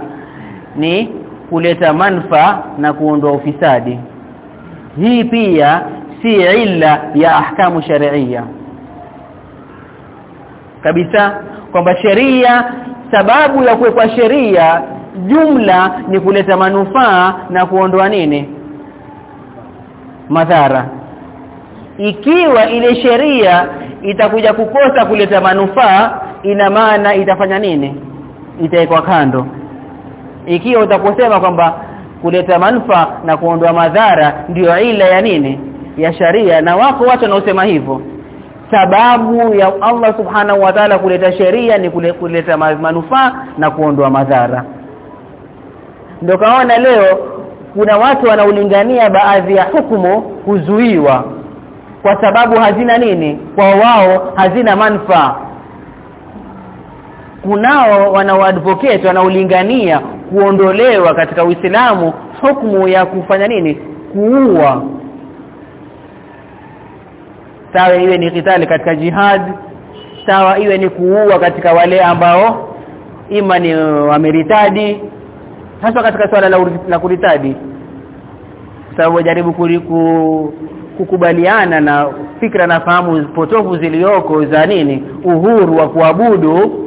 ni kuleta manfa na kuondoa ufisadi. Hii pia si illa ya ahkamu sharia kabisa kwamba sheria sababu ya kuwekwa sheria jumla ni kuleta manufaa na kuondoa nini? Madhara. Ikiwa ile sheria itakuja kukosa kuleta manufaa ina maana itafanya nini? Itaekwa kando. Ikiwa utakusema kwamba kuleta manufaa na kuondoa madhara ndiyo ila ya nini? Ya sharia na wako watu wanaosema hivyo sababu ya Allah subhanahu wa ta'ala kuleta sheria ni kuleta manufaa na kuondoa madhara. Ndio kaona leo kuna watu wanaulingania baadhi ya hukumu kuzuiwa kwa sababu hazina nini? Kwa wao hazina manufaa. Kunao wanaoadvocate wanaulingania kuondolewa katika Uislamu hukumu ya kufanya nini? Kuua sawa iwe ni kitali katika jihad sawa iwe ni kuua katika wale ambao ima ni wameritadi hasa katika swala la, la kuritadi. Sababu jaribu kuliku kukubaliana na fikra na fahamu potofu zilioko za nini? Uhuru wa kuabudu.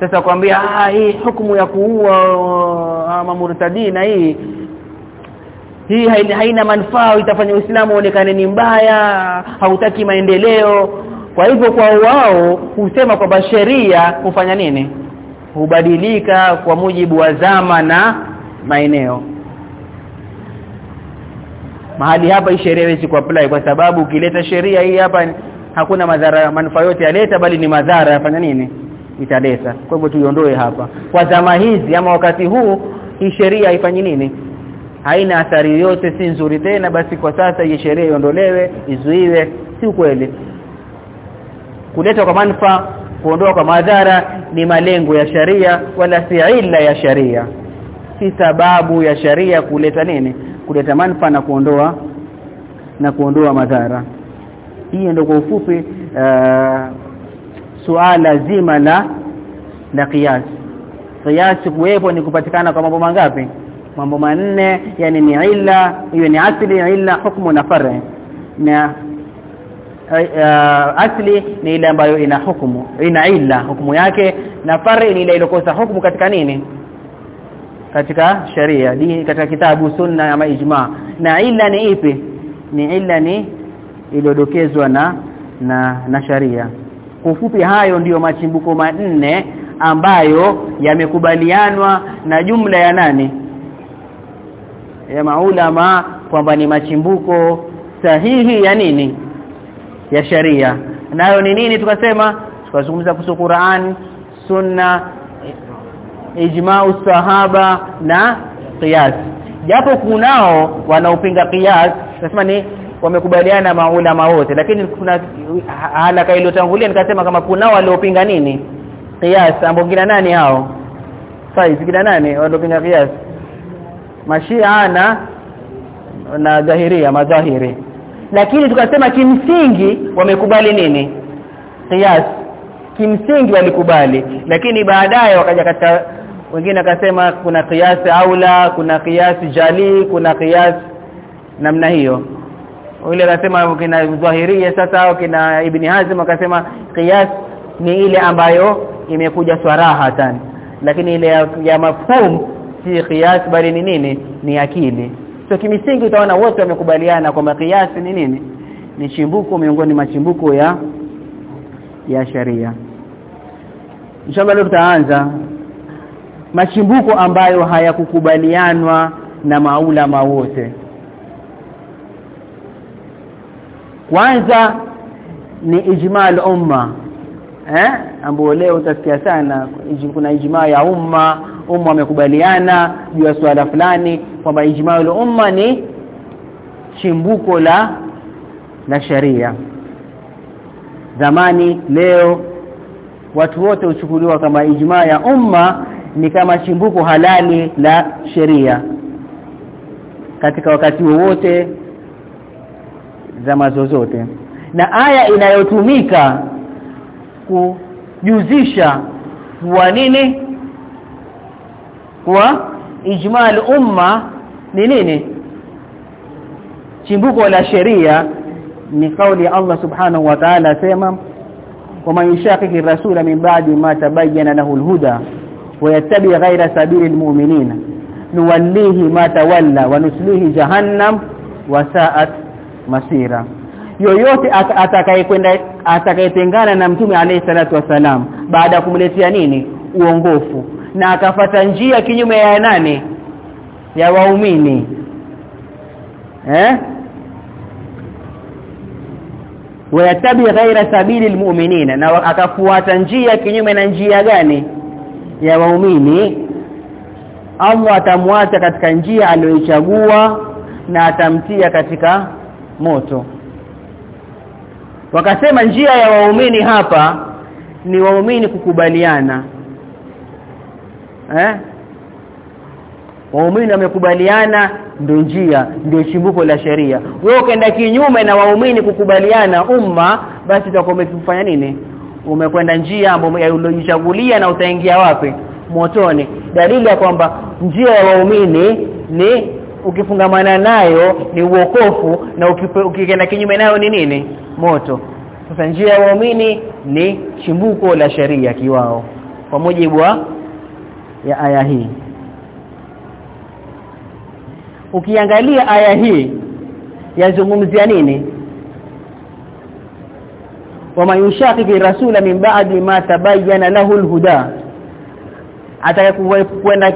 Sasa kwambia ah hii hukumu ya kuua ama murtadina hii hii haina manufaa itafanya Uislamu uonekane ni mbaya hautaki maendeleo. Kwa hivyo kwa wao husema kwamba sheria hufanya nini? Hubadilika kwa mujibu wa zama na maeneo. Mahali hapa hii sheria haiwezi kuapply kwa sababu ukileta sheria hii hapa hakuna madhara manufaa yote yaleta bali ni madhara yafanya nini? Italeta. Kwa hivyo tuiondoe hapa. Kwa zama hizi ama wakati huu hii sheria haifanyi nini haina athari yote si nzuri tena basi kwa sasa hii sheria iondolewe izuiwe si kweli kuleta kwa manufaa kuondoa kwa madhara ni malengo ya sharia wala si ila ya sharia. Si sababu ya sharia kuleta nini? Kuleta manufaa na kuondoa na kuondoa madhara. Hii ndio kwa ufupi uh, suala zima la la kiasi. Kiasi kuwepo ni kupatikana kwa mambo mangapi mambo manne yani ni illa hiyo ni asli illa hukumu na far'i. Na uh, asli ni ile ambayo ina hukumu ina illa hukumu yake na far'i ni ile iliyokosa hukumu katika nini? Katika sharia dini katika kitabu sunna ama ijma. Na illa ni ipi? Ni illa ni iliyodokezwa na na na sharia. Kwa ufupi hayo ndiyo machimbuko manne ambayo yamekubalianwa na jumla ya nani ya maulama kwamba ni machimbuko sahihi ya nini? Ya sharia. Nayo ni nini tukasema? Tukazungumza kuhusu Qur'an sunna ijma'u sahaba na qiyas. Japo kunao wanaopinga qiyas nasema ni wamekubaliana maulama wote lakini kuna halaka iliyotangulia nikasema kama kunao waliopinga nini? Qiyas. Ambao ngina nani hao? Sasa kina nani waliopinga kiasi mashia na na dhahiria madhahiri lakini tukasema kimsingi wamekubali nini? Qiyas. Kimsingi walikubali. Lakini baadaye wakaja katika wengine akasema kuna qiyas aula kuna qiyas jali kuna qiyas namna hiyo. Yule akasema kina dhahiria sasa au kina ibn hazm akasema qiyas ni ile ambayo imekuja swaraha tani lakini ile ya, ya mafhum si qiyas bali ni nini? Ni akili. So kimisingi utaona wote wamekubaliana kwamba qiyas ni nini? Ni chimbuko miongoni machimbuko ya ya sharia. Inshallah leo tutaanza machimbuko ambayo hayakukubalianwa na maulama wote. Kwanza ni ijmal umma eh? Ambao leo utasikia sana kuna ijmaa ya umma umma wamekubaliana juu ya swala fulani kwamba ijmaa umma ni chimbuko la la sharia. Zamani leo watu wote huchukuliwa kama ijmaa ya umma ni kama chimbuko halali la sheria katika wakati wowote zama zozote na aya inayotumika kujuzisha kwa nini kwa ijmal umma ni nini chimbuko la sheria ni kauli ya Allah subhanahu wa ta'ala sema ومن يشاقق الرسول من بعد ما تبين له الهدى ويتبع غير سبيل المؤمنين نوليه ما تولى ونسليه جهنم وساءت masira yoyote atakayekwenda atakayetengana na mtume alayhi salatu wasalam baada ya kumletea nini uongofu na akafata njia kinyume ya nani? Ya waumini. Eh? Wayatabi ghaira sabili almu'minina na akafuata njia kinyume na njia gani? Ya waumini. Allah atamwacha katika njia aliyoichagua na atamtia katika moto. Wakasema njia ya waumini hapa ni waumini kukubaliana eh? Waumini wamekubaliana ndio njia ndio chimbuko la sheria. Wewe ukaenda kinyume na waumini kukubaliana umma basi utakuwa umefanya nini? Umekwenda njia ambayo uliyojichagulia na utaingia wapi? Motoni. Dalili ya kwamba njia ya waumini ni ukifungamana nayo ni uokofu na ukienda kinyume nayo ni nini? Moto. Sasa njia ya waumini ni chimbuko la sheria kiwao. Kwa mujibu wa ya aya hii. Ukiangalia aya hii yazungumzia nini? Wama yushaqiqi rasula min ba'di ma tabayyana lahu alhuda. Atakayekwenda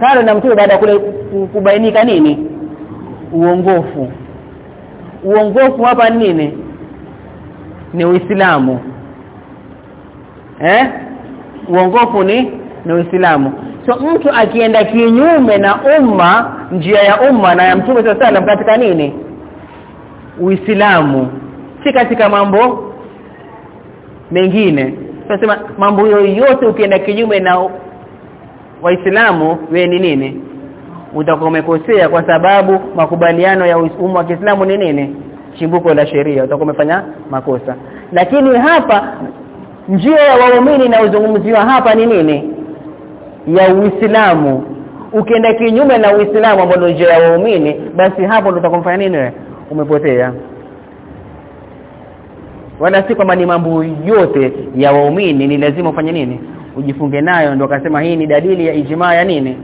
kale na mtume baada ya kule kubainika nini? Uongofu. Uongofu hapa nini? Ni Uislamu. Eh? Uongofu ni ni Uislamu. So mtu akienda kinyume na umma njia ya umma na ya mtume sallallahu katika nini? Uislamu. Si katika mambo mengine. Tunasema mambo yoyote ukienda kinyume na waislamu we ni nini? Utakuwa umekosea kwa sababu makubaliano ya umma wa Kiislamu ni nini? Chimbuko la sheria. Utakuwa umefanya makosa. Lakini hapa njia ya waumini na uzungumziwa hapa ni nini ya Uislamu. Ukienda kinyume na Uislamu ambao ndio njia ya waumini basi hapo ndo utakomfanya nini umepotea. Wala si kwamba ni mambo yote ya waumini ni lazima ufanye nini? Ujifunge nayo ndo akasema hii ni dalili ya ijmaa ya nini?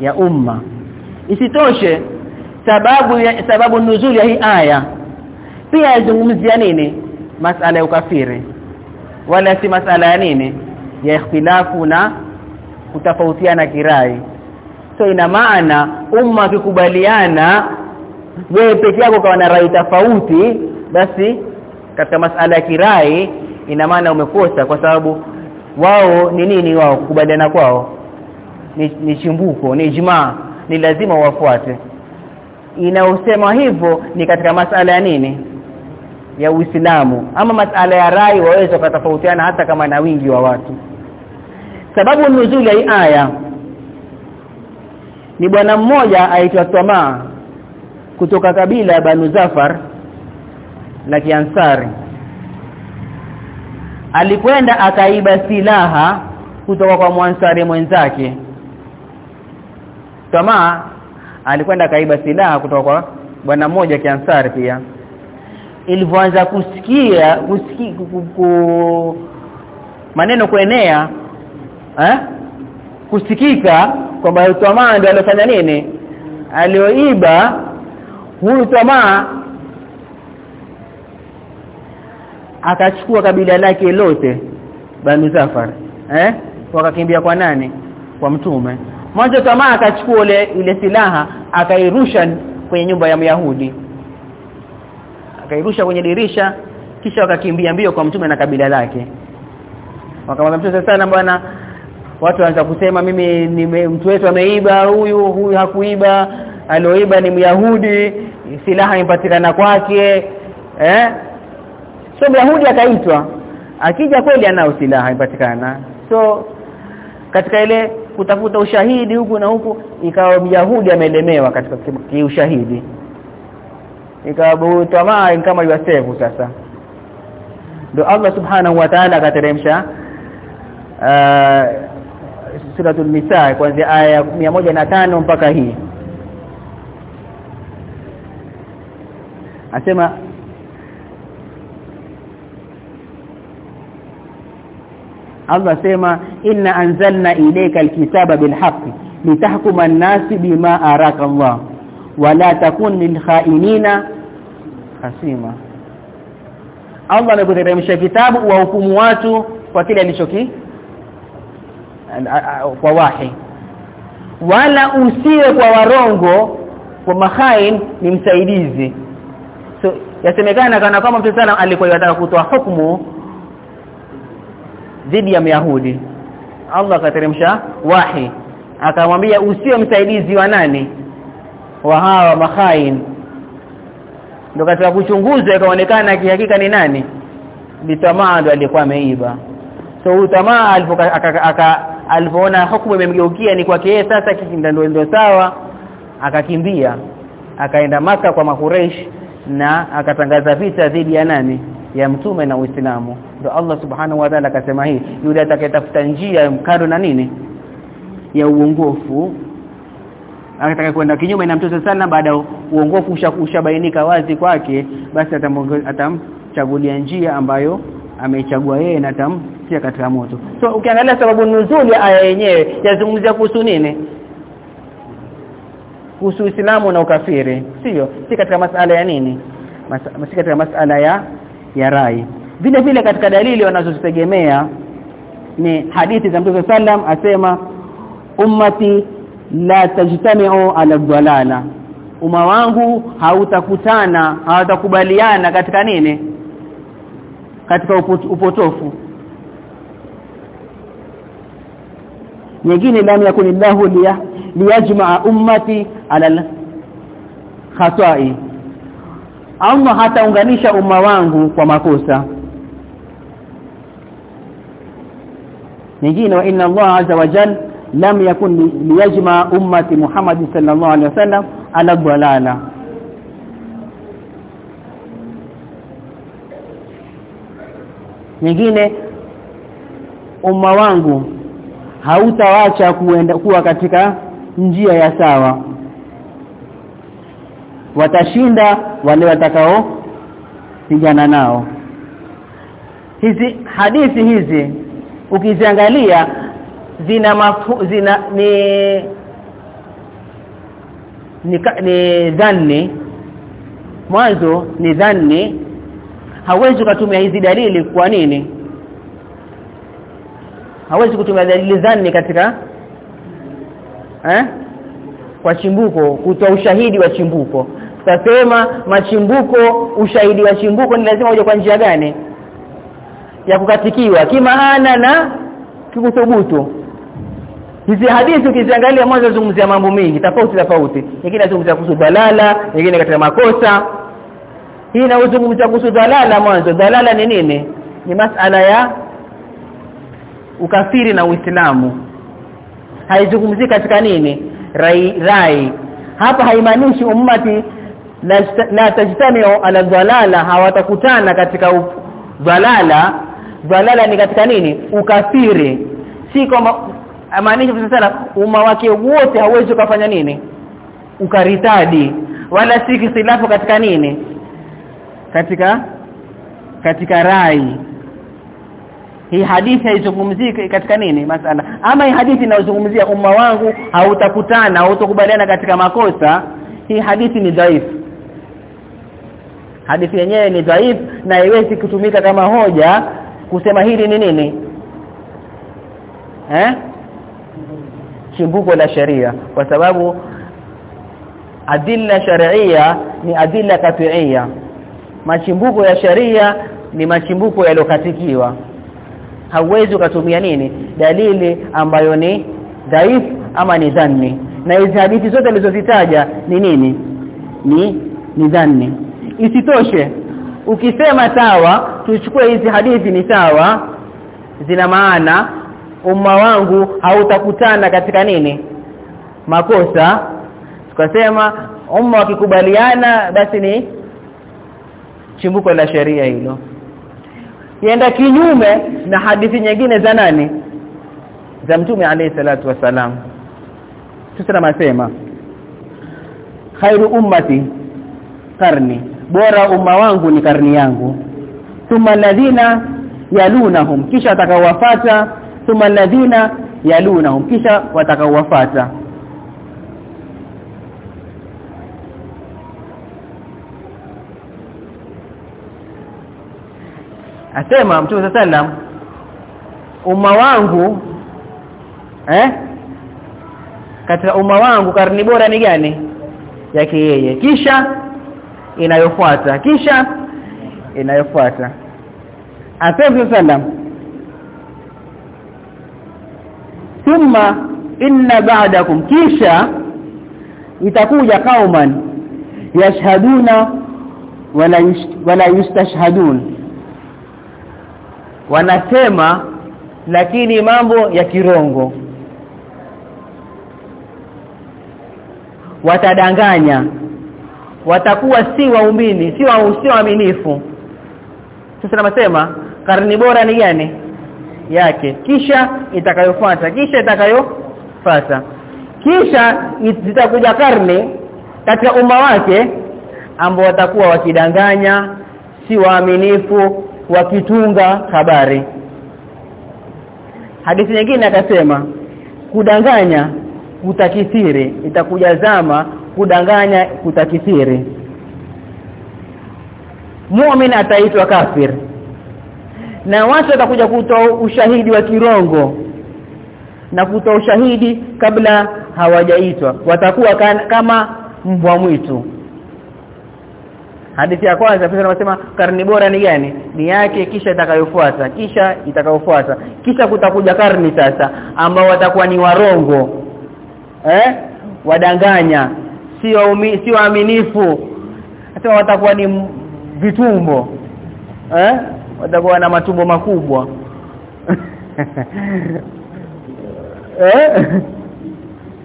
Ya umma. Isitoshe sababu ya, sababu nuzuli ya hii aya pia yazungumzia nini? Masala ya ukafiri. Wala si masala ya nini? Ya ikhtilafu na kutofautiana kirai. So ina maana umma akikubaliana wewe peke yako kawa na rai tofauti basi katika masala ya kirai ina maana umekosa kwa sababu wao ni nini wao? Kukubaliana kwao ni, ni chimbuko ni ijmaa ni lazima wafuate. Inaosema hivyo ni katika masala ya nini? Ya Uislamu. Ama masala ya rai waweza kutafautiana hata kama na wingi wa watu sababu nuzuli ya aya ni bwana mmoja aitwa Tamaa kutoka kabila ya Banu Zafar la Kiansari. Alikwenda akaiba silaha kutoka kwa mwansari mwenzake. Tamaa alikwenda akaiba silaha kutoka kwa bwana mmoja Kiansari pia. Ilivyoanza kusikia kusiki, ku, ku, maneno kuenea eh? Kusikika kwamba tamaa ndio alifanya nini? Alioiba huyu tamaa akachukua kabila lake lote Banu Zafar. Eh? Wakakimbia kwa nani? Kwa mtume. Mwanzo tamaa akachukua ile ile silaha akairusha kwenye nyumba ya Myahudi. Akairusha kwenye dirisha kisha wakakimbia mbio kwa mtume na kabila lake. Wakamwambia mtume sana bwana watu wanaanza kusema mimi ni mtu wetu ameiba huyu huyu hakuiba alioiba ni myahudi silaha impatikana kwake. Eh? So myahudi akaitwa akija kweli anao silaha impatikana so katika ile kutafuta ushahidi huku na huku ikawa myahudi amelemewa katika kiushahidi. Ikawa tamaa kama yuasefu sasa. Ndio Allah subhanahu wa ta'ala akateremsha uh, suratul nisa kuanzia aya ya tano mpaka hii. Asema Allah sema inna anzalna ilayka alkitaba bilhaqqi litahkuma an-nasi bima araka Allah wala takun lilkhainina hasima Allah amekuteremsha kitabu wa hukumu watu kwa kile alichoki kwa wahi. Wala usiwe kwa warongo kwa mahain ni msaidizi. So yasemekana kana kama mtu sana alikuwa anataka kutoa hukumu dhidi ya Myahudi. Allah akateremsha wahi. Akamwambia usiwe msaidizi wa nani? Wa hawa mahain ndio katika kuchunguza ikaonekana kihakika ni nani. Ni tamaa ndo alikuwa ameiba. So huyu tamaa alipoona hukumu imemgeukia ni kwake yeye sasa kikinda ndio sawa. Akakimbia akaenda maka kwa makureish na akatangaza vita dhidi ya nani? Ya mtume na Uislamu. Ndio Allah subhanahu wa ta'ala akasema hii yule atakayetafuta njia mkado na nini? Ya uongofu. Akataka kwenda kinyume na mtoto sana baada uongofu ushabainika wazi kwake basi atamchagulia njia ambayo ameichagua yeye na atamtia katika moto. So ukiangalia sababu nuzuli ya aya yenyewe yazungumzia kuhusu nini? Kuhusu Uislamu na ukafiri. Sio si katika masala ya nini? Mas, si katika masala ya ya rai. Vile vile katika dalili wanazozitegemea ni hadithi za Mtume sallam asema ummati la tajtami'u ala dhalala. Umma wangu hautakutana hawatakubaliana katika nini? Katika upotofu nyingine lam yakunillahu liyajma'a ummati ala khata'i. Allah hataunganisha umma wangu kwa makosa. Nyingine wa inna Allah azza wa jalla lam yakun liyajma ummati Muhammad sallallahu alaihi wasallam ala dhalala nyingine umma wangu hautawacha kuenda kuwa katika njia ya sawa. Watashinda wale watakao pigana nao. Hizi hadithi hizi ukiziangalia zina mafu, zina ni ni, ni dhanni. Mwanzo ni dhanni. Hawezi kutumia hizi dalili kwa nini hawezi kutumia dalili zani katika eh? Kwa chimbuko kutoa ushahidi wa chimbuko. Tutasema machimbuko ushahidi wa chimbuko ni lazima uje kwa njia gani? Ya kukatikiwa. Kimaana na kikuthubutu. Hizi hadithi ukiziangalia mwanzo zungumzia mambo mengi tofauti tofauti. Nyingine zungumzia kuhusu dalala nyingine katika makosa. Hii inazungumzia kuhusu dalala mwanzo dalala ni nini? Ni masala ya ukafiri na uislamu. Haizungumzii katika nini? Rai, rai. hapa haimaanishi ummati la tajtamiu ala dhalala hawatakutana katika dhalala. Dhalala ni katika nini? Ukafiri. Si kama maanisha sana umma wake wote hawezi kufanya nini? Ukaritadi. Wala si kisilafu katika nini? Katika katika rai hii hadithi haizungumzii katika nini masala? Ama hii hadithi inayozungumzia umma wangu hautakutana hautakubaliana katika makosa? Hii hadithi ni dhaifu. Hadithi yenyewe ni dhaifu na haiwezi kutumika kama hoja kusema hili ni nini. Eh? Chimbuko la sheria. Kwa sababu adilla shar'ia ni adilla qat'iyya machimbuko ya sharia ni machimbuko yaliyokatikiwa hauwezi ukatumia nini? Dalili ambayo ni dhaifu ama ni dhanni. Na hizi hadithi zote alizozitaja ni nini? Ni ni dhanni. Isitoshe ukisema sawa tuchukue hizi hadithi ni sawa zina maana umma wangu hautakutana katika nini? Makosa. Tukasema umma wakikubaliana basi ni chimbuko la sheria hilo yenda kinyume na hadithi nyingine za nani? Za mtume alayhi salatu wasalam tusema nasema khairu ummati karni bora umma wangu ni karni yangu. Thumma alladhina yalunahum kisha atakawafata thumma alladhina yalunahum kisha watakaowafata asema mtume sallam umma wangu eh? Katika umma wangu karni bora ni gani? Yake yeye. Kisha inayofuata kisha inayofuata. Asema sallam thumma inna ba'dakum kisha itakuja kauman yashhaduna wala yustashhadun wanasema lakini mambo ya kirongo. Watadanganya. Watakuwa si waumini si wa si waaminifu. Sasa namasema karni bora ni gani? Yake. Kisha itakayofuata kisha itakayofuata. Kisha zitakuja karne katika umma wake ambao watakuwa wakidanganya si waaminifu wakitunga habari. Hadithi nyingine akasema kudanganya kutakithiri itakuja zama kudanganya kutakithiri. Muumini ataitwa kafir. Na watu watakuja kutoa ushahidi wa kirongo. Na kutoa ushahidi kabla hawajaitwa. Watakuwa kama mbwa mwitu hadithi ya kwanza pesa anasema karni bora ni gani? Ni yake kisha itakayofuata. Kisha itakayofuata. Kisha kutakuja karni sasa ambao watakuwa ni warongo. Eh? Wadanganya. Sio si waaminifu. Hata watakuwa ni vitumbo. Eh? Watakuwa na matumbo makubwa. Eh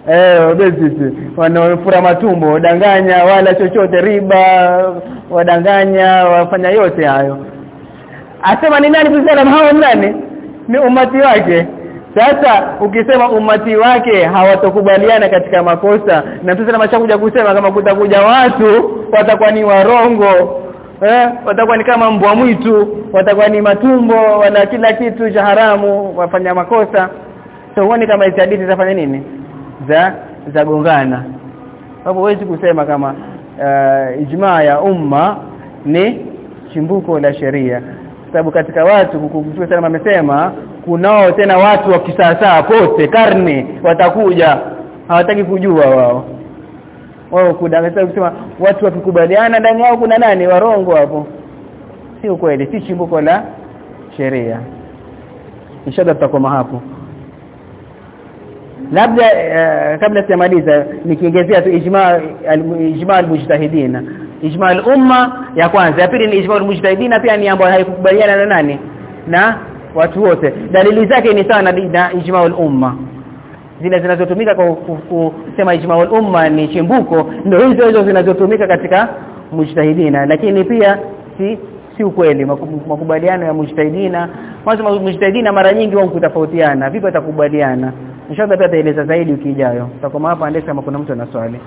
eh obesity wanaofura matumbo wadanganya wala chochote riba wadanganya wafanya yote hayo. Asema ni nani kusema hao nani? Ni umati wake. Sasa ukisema umati wake hawatokubaliana katika makosa na sasa mashakuja kusema kama kutakuja watu watakuwa ni warongo. Eh watakuwa ni kama mbwa mwitu watakuwa ni matumbo wana kila kitu cha haramu wafanya makosa. So huoni kama hizi hadithi zafanya nini za za gongana. Hapo huwezi kusema kama uh, ijmaa ya umma ni chimbuko la sheria. Sababu katika watu Mtume sana amesema kunao tena watu wa kisasa pote karne watakuja. Hawataki kujua wao. Wao kudanganya kusema watu wakikubaliana ndani yao kuna nani? Warongo hapo. Si kweli si chimbuko la sheria. Inshallah tutakoma hapo labda uh, kabla sijamaliza nikiongezea tu ijma ijma almujtahidin. Ijma al-umma ya kwanza. Ya pili ni ijma almujtahidin pia ni ambayo haikubaliana na nani? Na watu wote. Dalili zake ni sana na ijma al-umma. Zile zinazotumika kwa kusema ijma al-umma ni chimbuko ndio hizo hizo zinazotumika katika mujtahidina. Lakini pia si si ukweli. Makubaliano ya mujtahidina kwanza mujtahidina mara nyingi wao kutafautiana vipi atakubaliana inshallah pia taeleza zaidi wiki ijayo. Tutakoma hapa ndesha kama kuna mtu ana swali.